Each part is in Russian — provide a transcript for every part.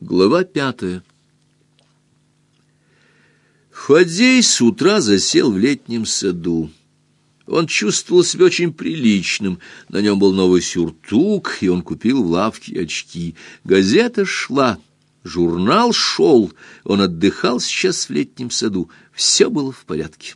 Глава пятая. Фадей с утра засел в летнем саду. Он чувствовал себя очень приличным. На нем был новый сюртук, и он купил в лавке очки. Газета шла, журнал шел. Он отдыхал сейчас в летнем саду. Все было в порядке.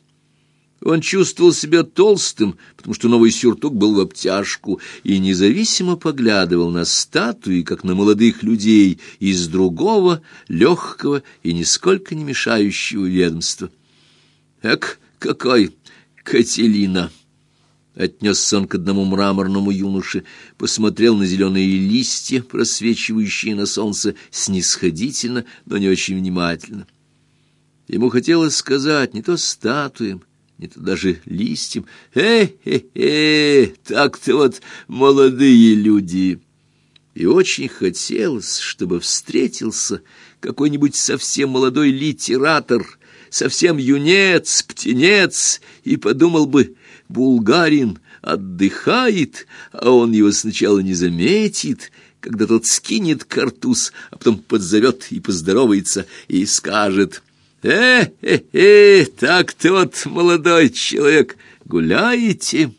Он чувствовал себя толстым, потому что новый сюртук был в обтяжку, и независимо поглядывал на статуи, как на молодых людей из другого, легкого и нисколько не мешающего ведомства. «Эк, какой Кателина!» Отнесся он к одному мраморному юноше, посмотрел на зеленые листья, просвечивающие на солнце, снисходительно, но не очень внимательно. Ему хотелось сказать не то статуям, не то даже листьям. Э-э-э, так-то вот молодые люди. И очень хотелось, чтобы встретился какой-нибудь совсем молодой литератор, совсем юнец, птенец, и подумал бы, булгарин отдыхает, а он его сначала не заметит, когда тот скинет картуз, а потом подзовет и поздоровается, и скажет — «Э-э-э, так-то вот, молодой человек, гуляете?»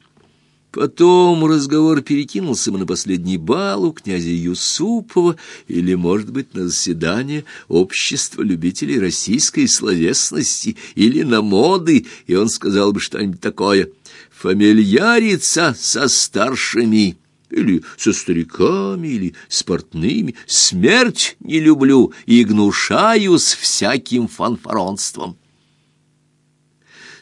Потом разговор перекинулся бы на последний бал у князя Юсупова или, может быть, на заседание общества любителей российской словесности или на моды, и он сказал бы что-нибудь такое «фамильяриться со старшими» или со стариками, или с портными. Смерть не люблю и гнушаюсь всяким фанфаронством.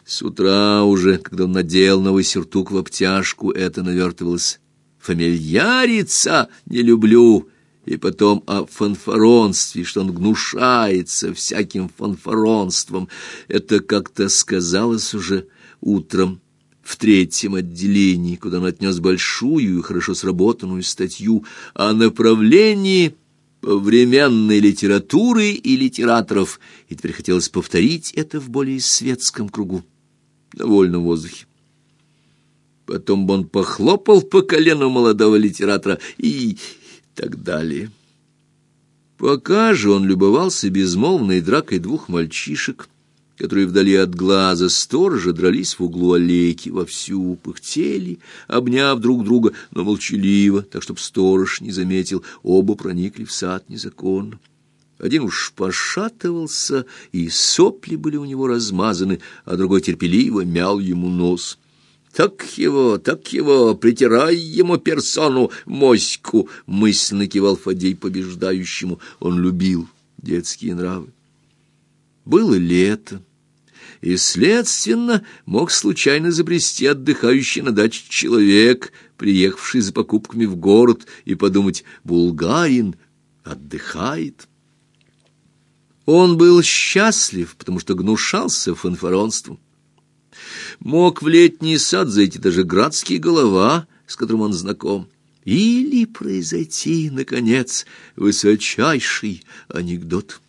С утра уже, когда он надел новый сюртук в обтяжку, это навертывалось. Фамильярица не люблю, и потом о фанфаронстве, что он гнушается всяким фанфаронством. Это как-то сказалось уже утром в третьем отделении, куда он отнес большую и хорошо сработанную статью о направлении современной литературы и литераторов, и теперь хотелось повторить это в более светском кругу, на вольном воздухе. Потом бы он похлопал по колену молодого литератора и так далее. Пока же он любовался безмолвной дракой двух мальчишек, которые вдали от глаза сторожа дрались в углу аллейки, вовсю пыхтели, обняв друг друга, но молчаливо, так чтоб сторож не заметил, оба проникли в сад незаконно. Один уж пошатывался, и сопли были у него размазаны, а другой терпеливо мял ему нос. «Так его, так его, притирай ему персону, моську!» — мысленно кивал Фадей побеждающему. Он любил детские нравы. Было лето, и, следственно, мог случайно забрести отдыхающий на даче человек, приехавший за покупками в город, и подумать «булгарин отдыхает». Он был счастлив, потому что гнушался фанфаронством. Мог в летний сад зайти даже градский голова, с которым он знаком. Или произойти, наконец, высочайший анекдот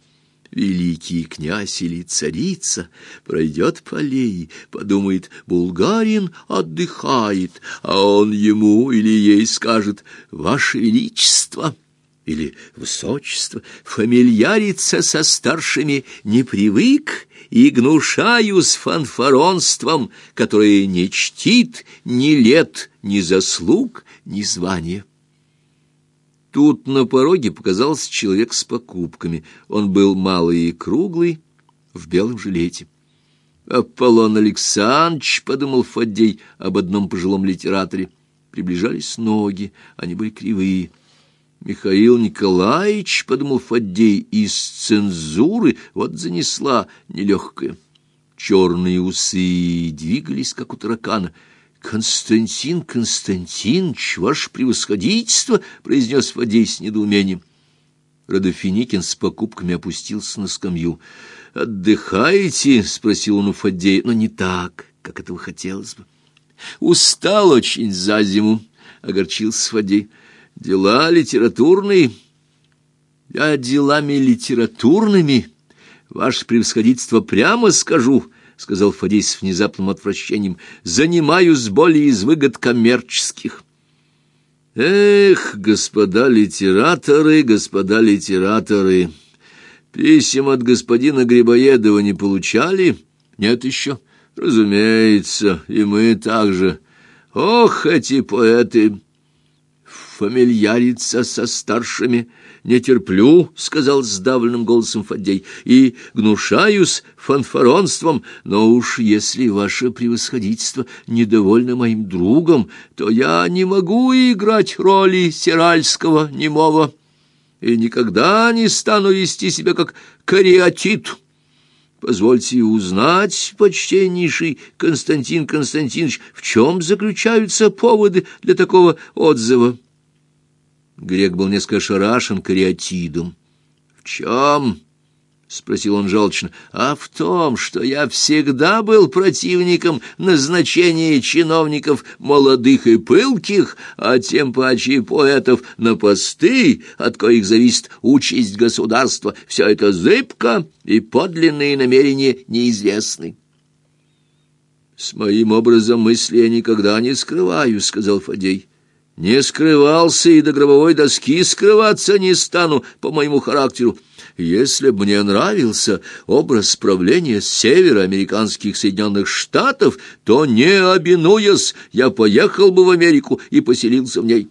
великий князь или царица пройдет по аллее, подумает, булгарин отдыхает, а он ему или ей скажет «Ваше Величество» или «Высочество» фамильяриться со старшими не привык и гнушаюсь фанфаронством, которое не чтит ни лет, ни заслуг, ни звания. Тут на пороге показался человек с покупками. Он был малый и круглый, в белом жилете. «Аполлон Александрович», — подумал Фаддей об одном пожилом литераторе. Приближались ноги, они были кривые. «Михаил Николаевич», — подумал Фаддей, — «из цензуры вот занесла нелегкая». Черные усы двигались, как у таракана — «Константин Константинович, ваше превосходительство!» — произнес Фадей с недоумением. Родофиникин с покупками опустился на скамью. «Отдыхаете?» — спросил он у Фадея, но не так, как этого хотелось бы. «Устал очень за зиму», — огорчился Фадей. «Дела литературные». «Я делами литературными, ваше превосходительство, прямо скажу», — сказал Фадей с внезапным отвращением, — занимаюсь более из выгод коммерческих. Эх, господа литераторы, господа литераторы, писем от господина Грибоедова не получали? Нет еще? Разумеется, и мы также. Ох, эти поэты! Фамильяриться со старшими не терплю, — сказал сдавленным голосом Фаддей, — и гнушаюсь фанфаронством, но уж если ваше превосходительство недовольно моим другом, то я не могу играть роли серальского немого и никогда не стану вести себя как кариатит. Позвольте узнать, почтеннейший Константин Константинович, в чем заключаются поводы для такого отзыва? Грек был несколько шарашен кариатидом. — В чем? — спросил он желчно. — А в том, что я всегда был противником назначения чиновников молодых и пылких, а тем паче поэтов на посты, от коих зависит участь государства. Все это зыбко, и подлинные намерения неизвестны. — С моим образом мысли я никогда не скрываю, — сказал Фадей. — не скрывался и до гробовой доски скрываться не стану по моему характеру. Если бы мне нравился образ правления североамериканских Соединенных Штатов, то, не обинуясь, я поехал бы в Америку и поселился в ней.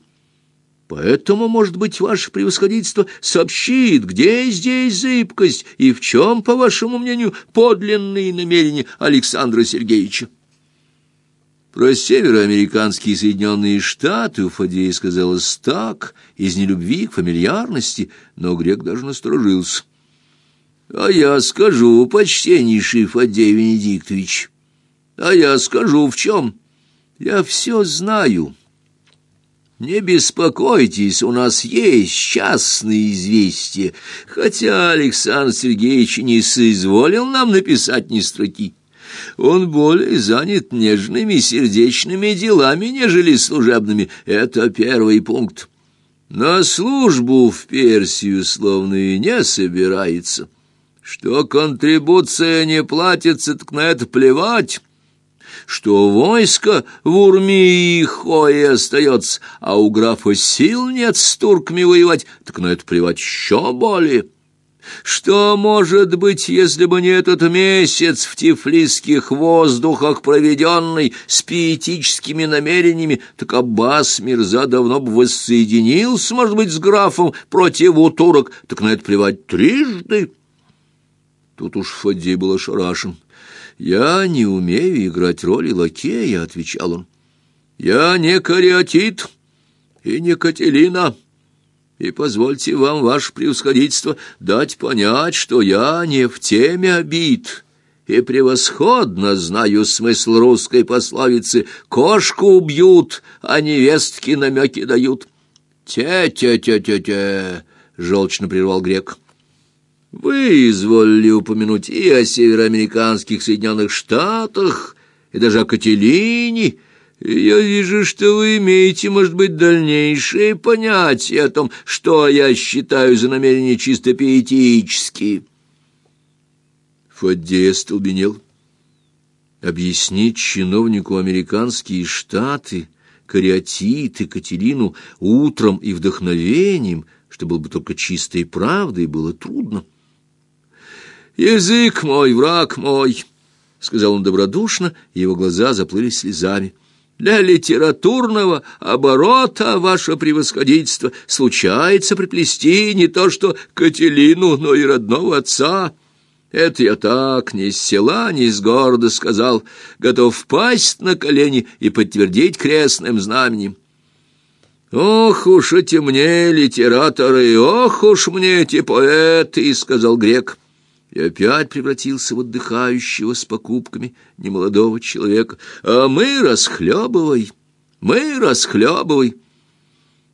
Поэтому, может быть, ваше превосходительство сообщит, где здесь зыбкость и в чем, по вашему мнению, подлинные намерения Александра Сергеевича. Про североамериканские Соединенные Штаты у Фадея сказалось так, из нелюбви к фамильярности, но грек даже насторожился. — А я скажу, почтеннейший Фадей Венедиктович, а я скажу в чем. Я все знаю. Не беспокойтесь, у нас есть частные известия, хотя Александр Сергеевич не соизволил нам написать ни строки. Он более занят нежными сердечными делами, нежели служебными. Это первый пункт. На службу в Персию словно и не собирается. Что контрибуция не платится, так на это плевать. Что войско в Урмии и Хое остается, а у графа сил нет с турками воевать, так на это плевать еще более. Что может быть, если бы не этот месяц в тифлисских воздухах, проведенный с пиетическими намерениями, так Аббас Мирза давно бы воссоединился, может быть, с графом против турок, так на это плевать трижды. Тут уж Фаддей был ошарашен. «Я не умею играть роли лакея», — отвечал он. «Я не кариатит и не Кателина» и позвольте вам, ваше превосходительство, дать понять, что я не в теме обид» и превосходно знаю смысл русской пословицы «Кошку убьют, а невестки намеки дают». «Те-те-те-те-те!» — желчно прервал грек. «Вы изволили упомянуть и о североамериканских Соединенных Штатах, и даже о Кателине». Я вижу, что вы имеете, может быть, дальнейшее понятие о том, что я считаю за намерения чисто пиетические. Фаддей остолбенел. Объяснить чиновнику американские штаты, кариатит и Катерину утром и вдохновением, что было бы только чистой правдой, было трудно. «Язык мой, враг мой!» — сказал он добродушно, и его глаза заплыли слезами. Для литературного оборота, ваше превосходительство, случается приплести не то что Кателину, но и родного отца. Это я так, ни с села, ни с города сказал, готов впасть на колени и подтвердить крестным знаменем. «Ох уж эти мне литераторы, ох уж мне эти поэты!» — сказал грек и опять превратился в отдыхающего с покупками немолодого человека. А мы расхлебывай, мы расхлебывай.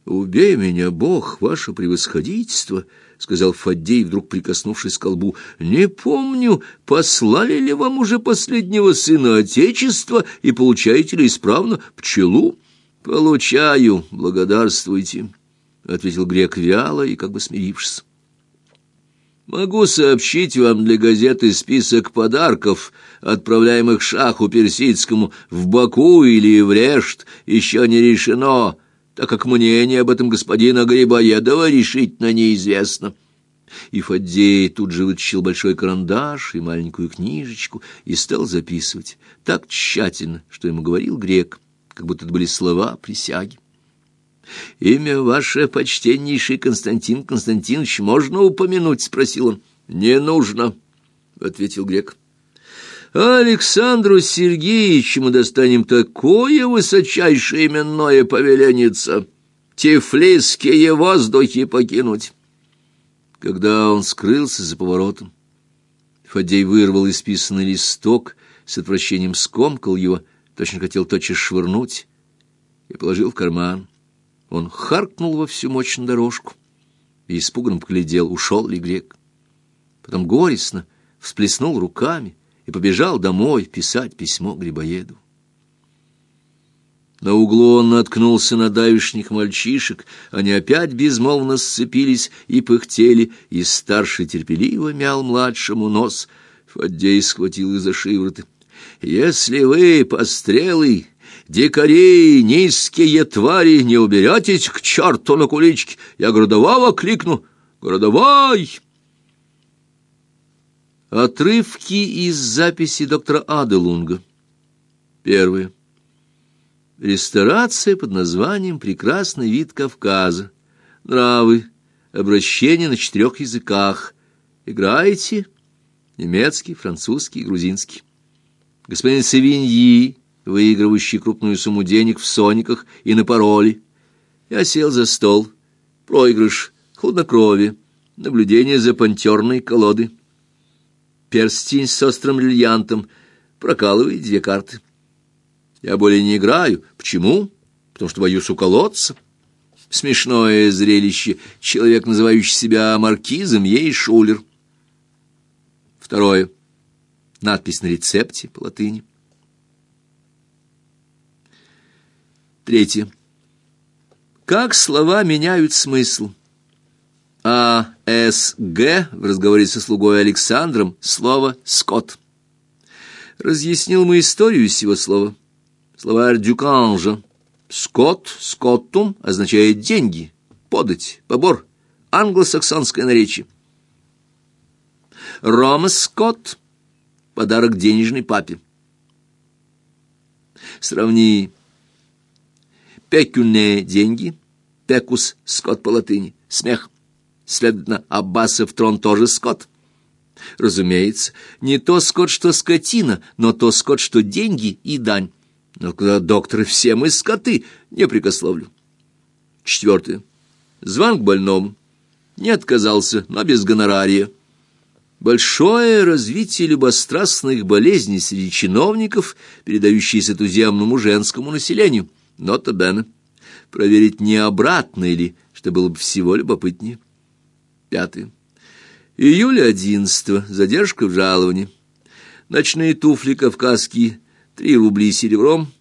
«Убей меня, Бог, ваше превосходительство!» — сказал Фаддей, вдруг прикоснувшись к колбу. «Не помню, послали ли вам уже последнего сына Отечества и получаете ли исправно пчелу?» «Получаю, благодарствуйте», — ответил грек вяло и как бы смирившись. Могу сообщить вам для газеты список подарков, отправляемых шаху персидскому в Баку или в Решт, еще не решено. так как мнение об этом господина Грибоедова решительно неизвестно. И Фаддей тут же вытащил большой карандаш и маленькую книжечку и стал записывать так тщательно, что ему говорил грек, как будто это были слова присяги. «Имя ваше, почтеннейший Константин Константинович, можно упомянуть?» — спросил он. «Не нужно», — ответил грек. Александру Сергеевичу мы достанем такое высочайшее именное повеленица — тифлисские воздухи покинуть. Когда он скрылся за поворотом, Фадей вырвал исписанный листок, с отвращением скомкал его, точно хотел тотчас швырнуть, и положил в карман. Он харкнул во всю мощь на дорожку и испуганно поглядел, ушел ли грек. Потом горестно всплеснул руками, и побежал домой писать письмо Грибоеду. На углу он наткнулся на давишних мальчишек, они опять безмолвно сцепились и пыхтели, и старший терпеливо мял младшему нос. Фаддей схватил их за шивороты. «Если вы, пострелы, дикари, низкие твари, не уберетесь к черту на куличке, я городового кликну! Городовой!» Отрывки из записи доктора Аделунга. Первое. Ресторация под названием «Прекрасный вид Кавказа». Нравы. Обращение на четырех языках. Играете? Немецкий, французский, грузинский. Господин Савиньи, выигрывающий крупную сумму денег в сониках и на пароле. Я сел за стол. Проигрыш, хладнокровие, наблюдение за пантерной колодой перстень с острым бриллиантом, прокалывает две карты. Я более не играю. Почему? Потому что боюсь уколоться. Смешное зрелище. Человек, называющий себя маркизом, ей шулер. Второе. Надпись на рецепте по латыни. Третье. Как слова меняют смысл. А. С. Г. в разговоре со слугой Александром слово «скот». Разъяснил мы историю сего слова. Словарь Дюканжа. «Скот», «скоттум» означает «деньги», «подать», «побор», англосаксонское наречие. Рома Скотт — подарок денежный папе. Сравни «пекюне» — деньги, «пекус» — скот по латыни, смех — Следовательно, Аббасов трон тоже скот. Разумеется, не то скот, что скотина, но то скот, что деньги и дань. Но когда доктор, все мы скоты, не прикословлю. Четвертое. Зван к больному. Не отказался, но без гонорария. Большое развитие любострастных болезней среди чиновников, передающиеся туземному женскому населению. Нота Бена. Проверить, не обратно ли, что было бы всего любопытнее. Пятое. Июля одиннадцатого. Задержка в жаловании. Ночные туфли кавказские. Три рубли серебром.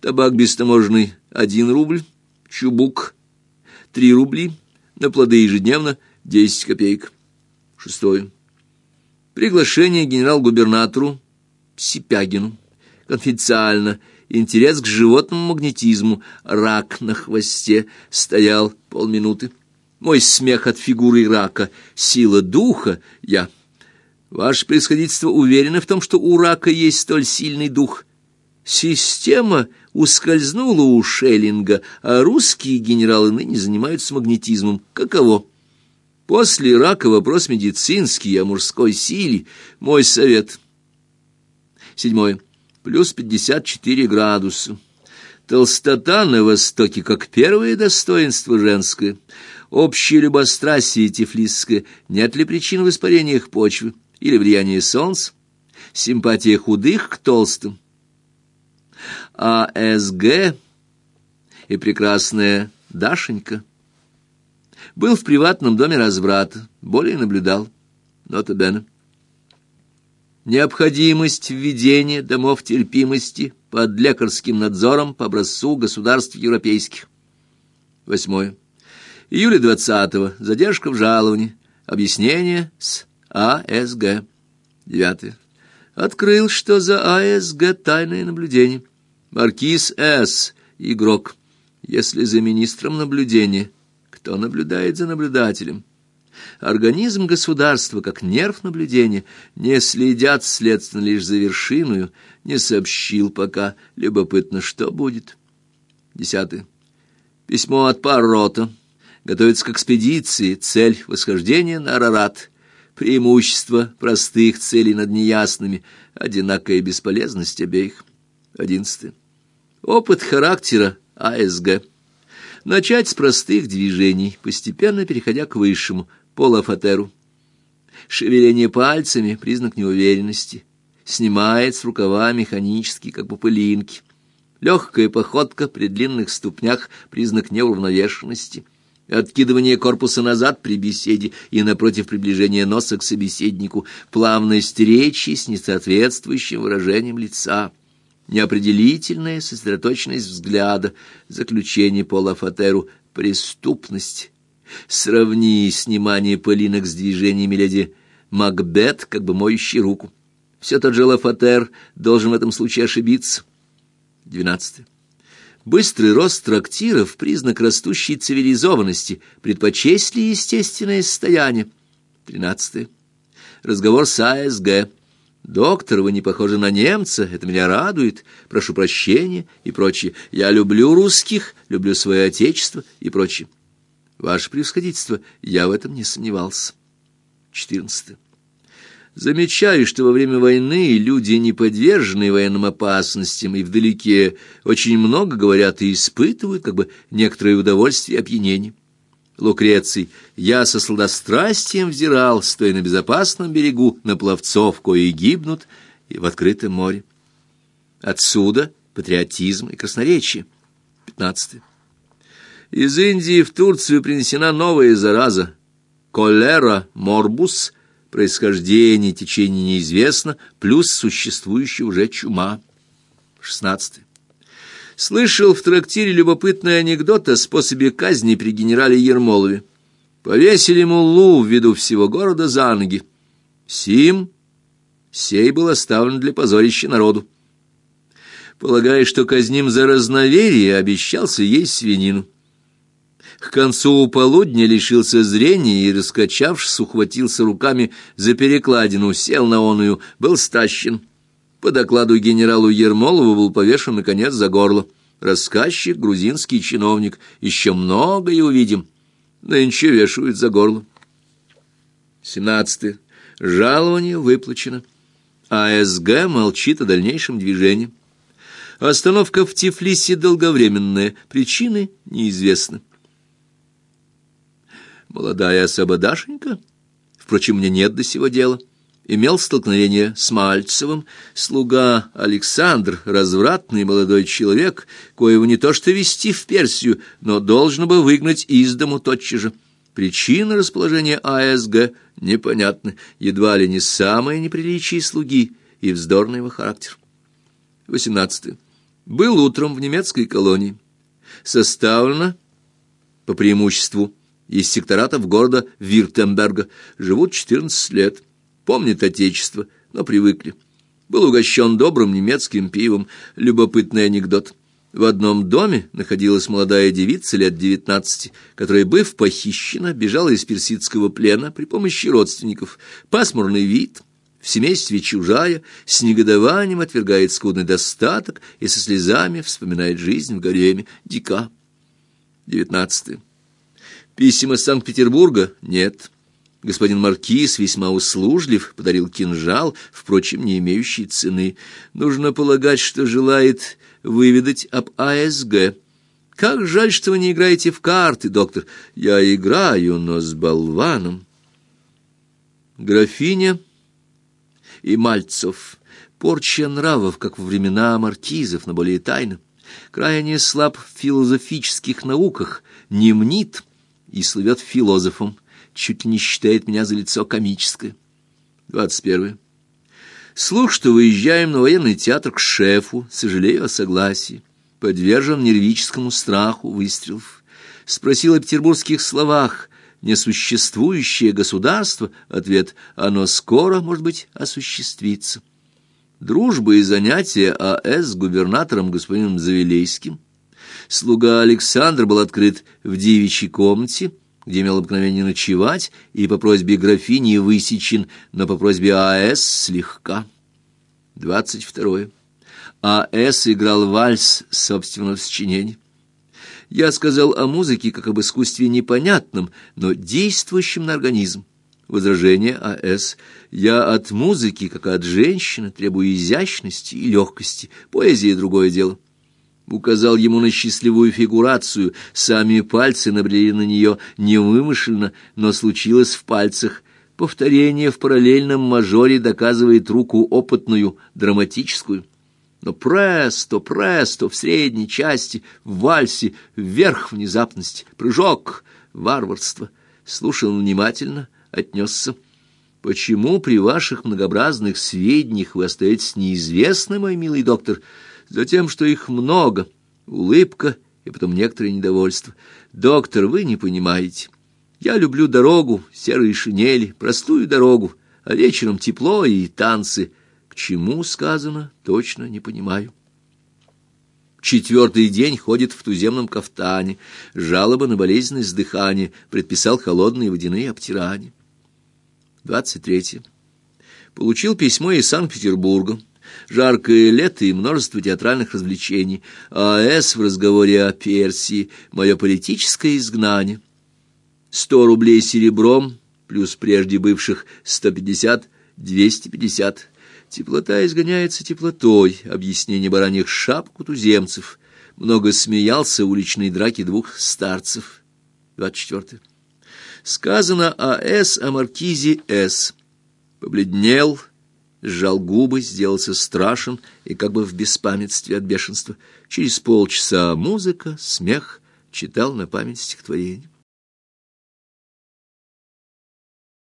Табак бестаможный. Один рубль. Чубук. Три рубли. На плоды ежедневно. Десять копеек. Шестое. Приглашение генерал-губернатору Сипягину. Конфиденциально. Интерес к животному магнетизму. Рак на хвосте. Стоял полминуты мой смех от фигуры рака, сила духа, я. Ваше происходительство уверено в том, что у рака есть столь сильный дух. Система ускользнула у Шеллинга, а русские генералы ныне занимаются магнетизмом. Каково? После рака вопрос медицинский о мужской силе. Мой совет. Седьмое. Плюс пятьдесят четыре градуса. Толстота на Востоке как первое достоинство женское — общее любострастие тифлисское, нет ли причин в испарениях почвы или влияние солнца, симпатия худых к толстым. А СГ и прекрасная Дашенька был в приватном доме разврата, более наблюдал, нота бene. Необходимость введения домов терпимости под лекарским надзором по образцу государств европейских. Восьмое. Июля 20-го. Задержка в жаловании. Объяснение с АСГ. 9. Открыл, что за АСГ тайное наблюдение. Маркиз С. Игрок. Если за министром наблюдение, кто наблюдает за наблюдателем? Организм государства, как нерв наблюдения, не следят, следственно, лишь за вершиную, не сообщил пока. Любопытно, что будет. Десятое. Письмо от Паррота. Готовится к экспедиции. Цель — восхождение на Арарат. Преимущество простых целей над неясными. Одинакая бесполезность обеих. Одиннадцатое. Опыт характера АСГ. Начать с простых движений, постепенно переходя к высшему, полуфатеру. Шевеление пальцами — признак неуверенности. Снимает с рукава механически, как бы пылинки. Легкая походка при длинных ступнях — признак неуравновешенности. Откидывание корпуса назад при беседе и напротив приближения носа к собеседнику, плавность речи с несоответствующим выражением лица — неопределительная сосредоточенность взгляда, заключение Пола Фатеру «преступность». Сравни снимание пылинок с движениями леди Макбет, как бы моющий руку. Все тот же Лафатер должен в этом случае ошибиться. Двенадцатое. Быстрый рост трактиров — признак растущей цивилизованности, предпочесть ли естественное состояние. Тринадцатое. Разговор с АСГ. «Доктор, вы не похожи на немца, это меня радует, прошу прощения» и прочее. «Я люблю русских, люблю свое отечество» и прочее. Ваше превосходительство, я в этом не сомневался. 14. Замечаю, что во время войны люди, не подверженные военным опасностям и вдалеке, очень много говорят и испытывают как бы некоторое удовольствие и опьянение. Лукреций, я со сладострастием взирал, стоя на безопасном берегу, на пловцов, кои гибнут и в открытом море. Отсюда патриотизм и красноречие. 15. Из Индии в Турцию принесена новая зараза. Колера морбус, происхождение течение неизвестно, плюс существующая уже чума. 16. Слышал в трактире любопытный анекдот о способе казни при генерале Ермолове. Повесили муллу виду всего города за ноги. Сим сей был оставлен для позорища народу. Полагая, что казним за разноверие, обещался есть свинину. К концу полудня лишился зрения и, раскачавшись, ухватился руками за перекладину, сел на оную, был стащен. По докладу генералу Ермолову был повешен, наконец, за горло. Рассказчик, грузинский чиновник, еще многое увидим. Нынче вешают за горло. 17. Жалование выплачено. АСГ молчит о дальнейшем движении. Остановка в Тифлисе долговременная, причины неизвестны. Молодая особа Дашенька? Впрочем, мне нет до сего дела имел столкновение с Мальцевым, слуга Александр, развратный молодой человек, коего не то что вести в Персию, но должен бы выгнать из дому тотчас же. Причина расположения АСГ непонятна, едва ли не самое неприличие слуги и вздорный его характер. 18. Был утром в немецкой колонии. Составлено по преимуществу из секторатов города Виртемберга. Живут 14 лет помнят отечество, но привыкли. Был угощен добрым немецким пивом. Любопытный анекдот. В одном доме находилась молодая девица лет девятнадцати, которая, быв похищена, бежала из персидского плена при помощи родственников. Пасмурный вид, в семействе чужая, с негодованием отвергает скудный достаток и со слезами вспоминает жизнь в гареме. Дика. Девятнадцатое. Писем из Санкт-Петербурга нет. Господин Маркиз весьма услужлив, подарил кинжал, впрочем, не имеющий цены. Нужно полагать, что желает выведать об АСГ. Как жаль, что вы не играете в карты, доктор. Я играю, но с болваном. Графиня и Мальцев. Порча нравов, как во времена маркизов, но более тайно. Крайне слаб в философических науках, не мнит и слывет философом чуть ли не считает меня за лицо комическое. Двадцать первое. Слух, что выезжаем на военный театр к шефу, сожалею о согласии. Подвержен нервическому страху выстрелов. Спросил о петербургских словах. Несуществующее государство? Ответ. Оно скоро, может быть, осуществится. Дружба и занятия А.С. с губернатором господином Завилейским. Слуга Александр был открыт в девичьей комнате, где имел обыкновение ночевать, и по просьбе графини высечен, но по просьбе А.С. слегка. Двадцать второе. А.С. играл вальс собственного сочинения. Я сказал о музыке как об искусстве непонятном, но действующем на организм. Возражение А.С. Я от музыки, как от женщины, требую изящности и легкости. Поэзия — другое дело. Указал ему на счастливую фигурацию. Сами пальцы набрели на нее невымышленно, но случилось в пальцах. Повторение в параллельном мажоре доказывает руку опытную, драматическую. Но престо, престо в средней части, в вальсе, вверх внезапность, прыжок, варварство. Слушал внимательно — отнесся. Почему при ваших многообразных сведениях вы остаетесь неизвестны, мой милый доктор? Затем, что их много, улыбка и потом некоторое недовольство. Доктор, вы не понимаете. Я люблю дорогу, серые шинели, простую дорогу, а вечером тепло и танцы. К чему сказано, точно не понимаю. Четвертый день ходит в туземном кафтане. Жалоба на болезненность дыхания предписал холодные водяные обтирания. 23. Получил письмо из Санкт-Петербурга. Жаркое лето и множество театральных развлечений. А.С. в разговоре о Персии. Мое политическое изгнание. Сто рублей серебром, плюс прежде бывших сто пятьдесят, двести пятьдесят. Теплота изгоняется теплотой. Объяснение бараньих шапок у туземцев. Много смеялся уличной драки двух старцев. 24. Сказано о С. о маркизе С. Побледнел, сжал губы, сделался страшен и как бы в беспамятстве от бешенства. Через полчаса музыка, смех, читал на память стихотворение.